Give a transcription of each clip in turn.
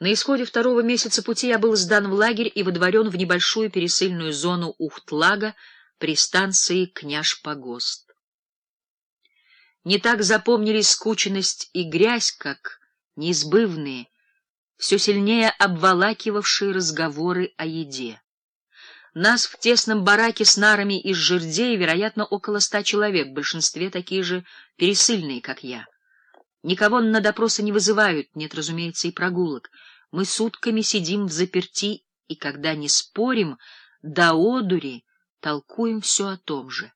На исходе второго месяца пути я был сдан в лагерь и водворен в небольшую пересыльную зону Ухтлага при станции Княж-Погост. Не так запомнились скученность и грязь, как неизбывные, все сильнее обволакивавшие разговоры о еде. Нас в тесном бараке с нарами из жердей, вероятно, около ста человек, в большинстве такие же пересыльные, как я. Никого на допросы не вызывают, нет, разумеется, и прогулок. Мы сутками сидим в заперти, и когда не спорим, до одури толкуем все о том же.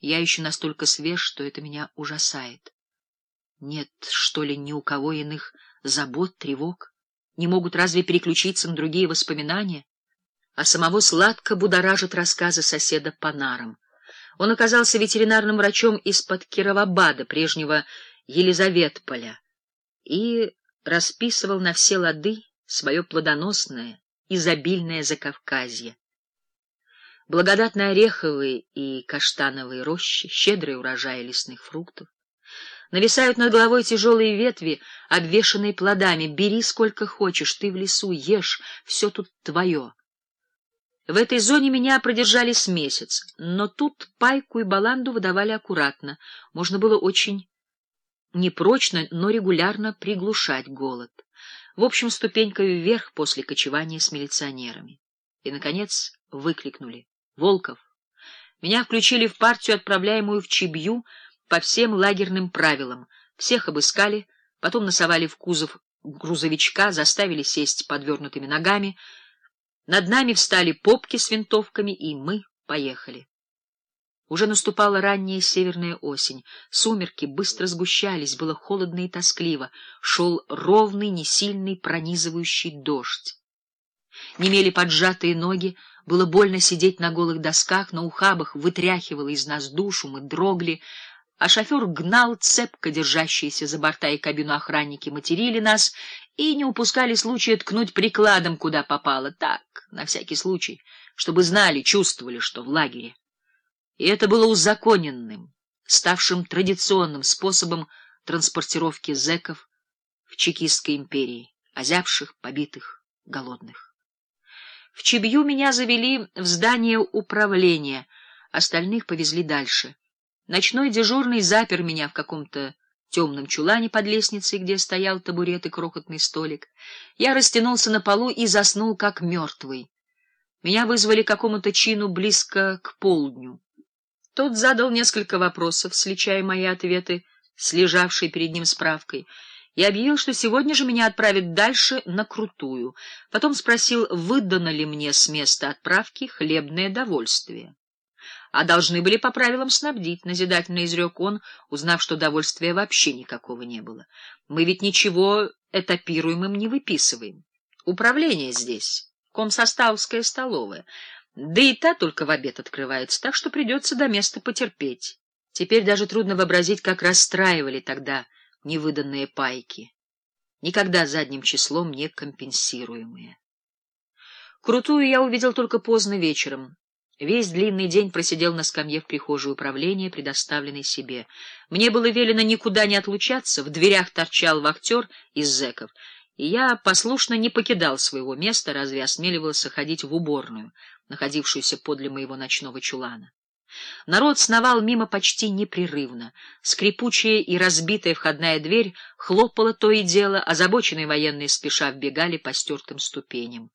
Я еще настолько свеж, что это меня ужасает. Нет, что ли, ни у кого иных забот, тревог? Не могут разве переключиться на другие воспоминания? А самого сладко будоражат рассказы соседа по нарам. Он оказался ветеринарным врачом из-под Кировабада, прежнего Елизаветполя, и расписывал на все лады свое плодоносное, изобильное Закавказье. Благодатные ореховые и каштановые рощи, щедрые урожаи лесных фруктов. Нависают над головой тяжелые ветви, обвешанные плодами. Бери сколько хочешь, ты в лесу, ешь, все тут твое. В этой зоне меня продержали с месяц, но тут пайку и баланду выдавали аккуратно. Можно было очень непрочно, но регулярно приглушать голод. В общем, ступенькой вверх после кочевания с милиционерами. И, наконец, выкликнули. «Волков!» Меня включили в партию, отправляемую в Чебью по всем лагерным правилам. Всех обыскали, потом носовали в кузов грузовичка, заставили сесть подвернутыми ногами. Над нами встали попки с винтовками, и мы поехали. Уже наступала ранняя северная осень. Сумерки быстро сгущались, было холодно и тоскливо. Шел ровный, несильный, пронизывающий дождь. Немели поджатые ноги, было больно сидеть на голых досках, на ухабах вытряхивало из нас душу, мы дрогли, а шофер гнал цепко держащиеся за борта и кабину охранники, материли нас и не упускали случая ткнуть прикладом, куда попало, так, на всякий случай, чтобы знали, чувствовали, что в лагере. И это было узаконенным, ставшим традиционным способом транспортировки зэков в Чекистской империи, озябших, побитых, голодных. В Чебью меня завели в здание управления, остальных повезли дальше. Ночной дежурный запер меня в каком-то темном чулане под лестницей, где стоял табурет и крохотный столик. Я растянулся на полу и заснул, как мертвый. Меня вызвали к какому-то чину близко к полдню. Тот задал несколько вопросов, сличая мои ответы с лежавшей перед ним справкой, и объявил, что сегодня же меня отправят дальше на Крутую. Потом спросил, выдано ли мне с места отправки хлебное довольствие. А должны были по правилам снабдить, назидательно изрек он, узнав, что довольствия вообще никакого не было. Мы ведь ничего этапируемым не выписываем. Управление здесь, комсоставская столовая — да и та только в обед открывается, так что придется до места потерпеть. Теперь даже трудно вообразить, как расстраивали тогда невыданные пайки. Никогда задним числом не компенсируемые. Крутую я увидел только поздно вечером. Весь длинный день просидел на скамье в прихожей управления, предоставленной себе. Мне было велено никуда не отлучаться, в дверях торчал вахтер из зэков, я послушно не покидал своего места, разве осмеливался ходить в уборную находившуюся подле моего ночного чулана. Народ сновал мимо почти непрерывно. Скрипучая и разбитая входная дверь хлопала то и дело, озабоченные военные спеша вбегали по стертым ступеням.